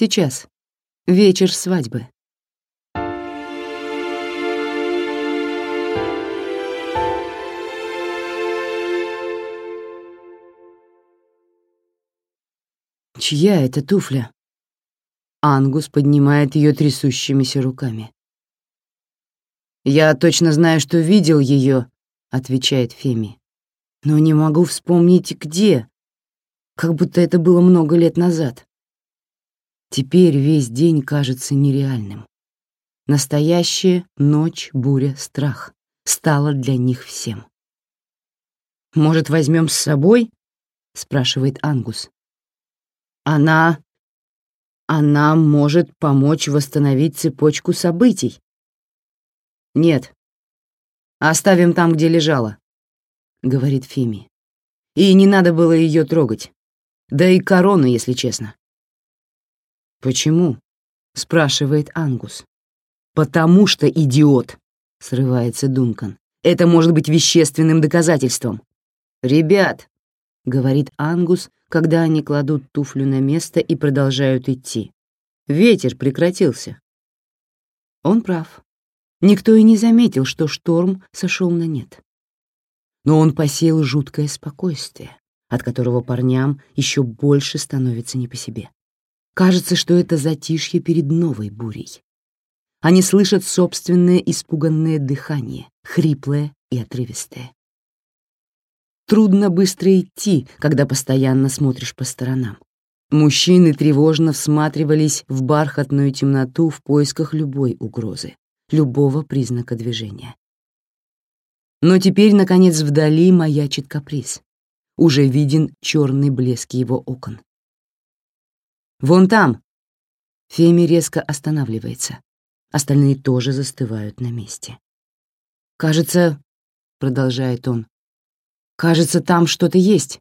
Сейчас. Вечер свадьбы. Чья это туфля? Ангус поднимает ее трясущимися руками. «Я точно знаю, что видел ее», — отвечает Феми. «Но не могу вспомнить, где. Как будто это было много лет назад. Теперь весь день кажется нереальным. Настоящая ночь, буря, страх стала для них всем. «Может, возьмем с собой?» — спрашивает Ангус. «Она... она может помочь восстановить цепочку событий». «Нет. Оставим там, где лежала», — говорит Фими. «И не надо было ее трогать. Да и корону, если честно. «Почему?» — спрашивает Ангус. «Потому что, идиот!» — срывается Дункан. «Это может быть вещественным доказательством». «Ребят!» — говорит Ангус, когда они кладут туфлю на место и продолжают идти. «Ветер прекратился». Он прав. Никто и не заметил, что шторм сошел на нет. Но он посеял жуткое спокойствие, от которого парням еще больше становится не по себе. Кажется, что это затишье перед новой бурей. Они слышат собственное испуганное дыхание, хриплое и отрывистое. Трудно быстро идти, когда постоянно смотришь по сторонам. Мужчины тревожно всматривались в бархатную темноту в поисках любой угрозы, любого признака движения. Но теперь, наконец, вдали маячит каприз. Уже виден черный блеск его окон. Вон там!» Феми резко останавливается. Остальные тоже застывают на месте. «Кажется...» — продолжает он. «Кажется, там что-то есть».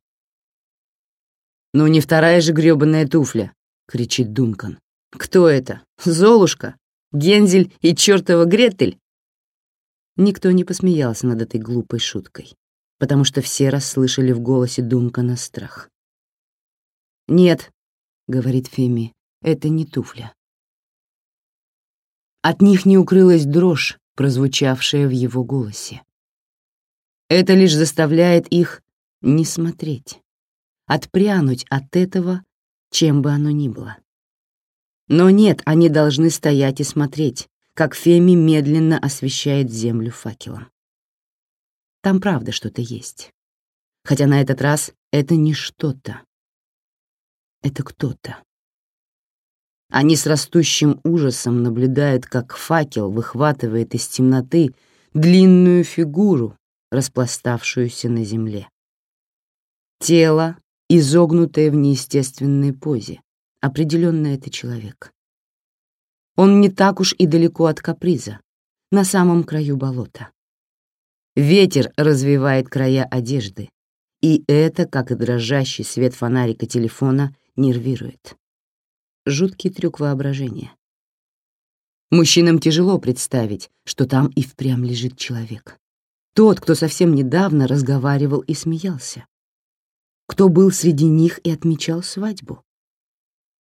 «Ну не вторая же грёбаная туфля!» — кричит Дункан. «Кто это? Золушка? Гензель и чёртова Гретель?» Никто не посмеялся над этой глупой шуткой, потому что все расслышали в голосе Дункана страх. «Нет, — говорит Феми, — это не туфля. От них не укрылась дрожь, прозвучавшая в его голосе. Это лишь заставляет их не смотреть, отпрянуть от этого, чем бы оно ни было. Но нет, они должны стоять и смотреть, как Феми медленно освещает землю факелом. Там правда что-то есть. Хотя на этот раз это не что-то, это кто-то. Они с растущим ужасом наблюдают, как факел выхватывает из темноты длинную фигуру, распластавшуюся на земле. Тело, изогнутое в неестественной позе, определенно это человек. Он не так уж и далеко от каприза, на самом краю болота. Ветер развивает края одежды, и это, как и дрожащий свет фонарика телефона, нервирует. Жуткий трюк воображения. Мужчинам тяжело представить, что там и впрямь лежит человек. Тот, кто совсем недавно разговаривал и смеялся. Кто был среди них и отмечал свадьбу.